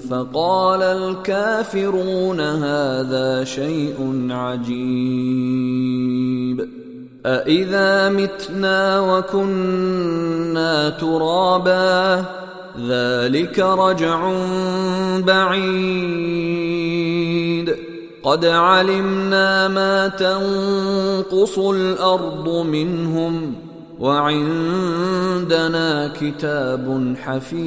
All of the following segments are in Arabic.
فقال الكافرون هذا شيء عجيب. أإذا متنا وكنا ترابا ذلك رجع بعيد. قد علمنا ما تنقص الأرض منهم وعندنا كتاب حفيظ.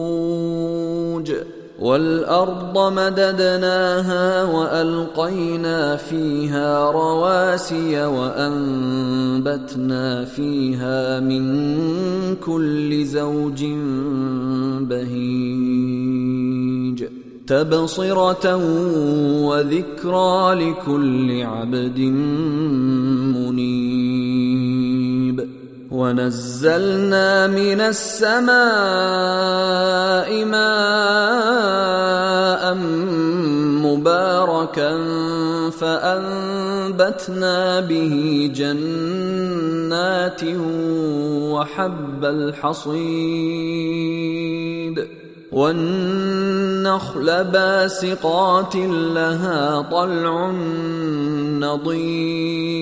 والأرض مددناها وألقينا فيها رواسي وأنبتنا فيها من كل زوج بهيج. تبصرة وذكرى لكل عبد منيب ونزلنا من السماء ماء مباركا فأنبتنا به جنات وحب الحصيد والنخل باسقات لها طلع نضيد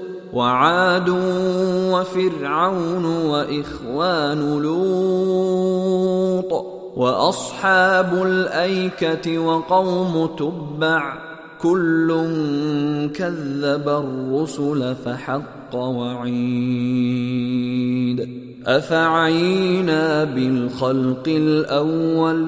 وعاد وفرعون وإخوان لوط وأصحاب الأيكة وقوم تبع كل كذب الرسل فحق وعيد أفعينا بالخلق الأول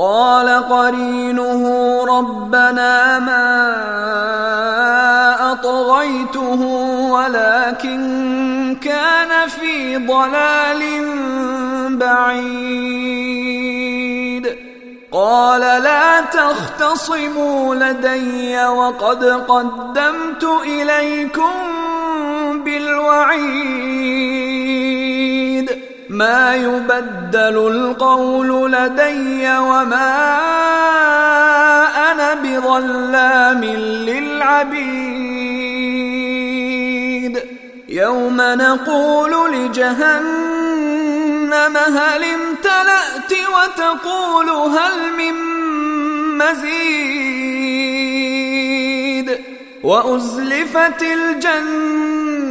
قال قرينه ربنا ما أطغيته ولكن كان في ضلال بعيد. قال لا تختصموا لدي وقد قدمت إليكم ما يبدل القول لدي وما أنا بظلام للعبيد. يوم نقول لجهنم هل امتلأت وتقول هل من مزيد؟ وأزلفت الجنة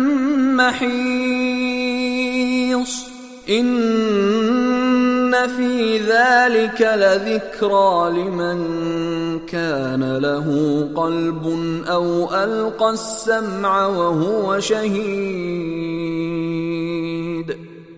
محيص إن في ذلك لذكرى لمن كان له قلب أو ألقى السمع وهو شهيد.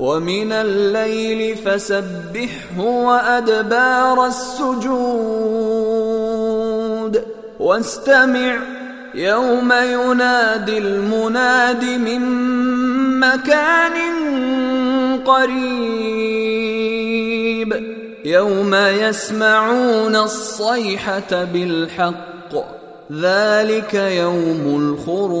ومن الليل فسبحه وأدبار السجود. واستمع يوم ينادي المناد من مكان قريب. يوم يسمعون الصيحة بالحق ذلك يوم الخروج.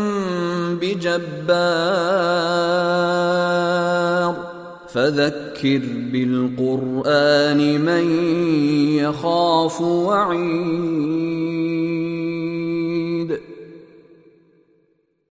بجبار. فذكر بالقرآن من يخاف وعيد.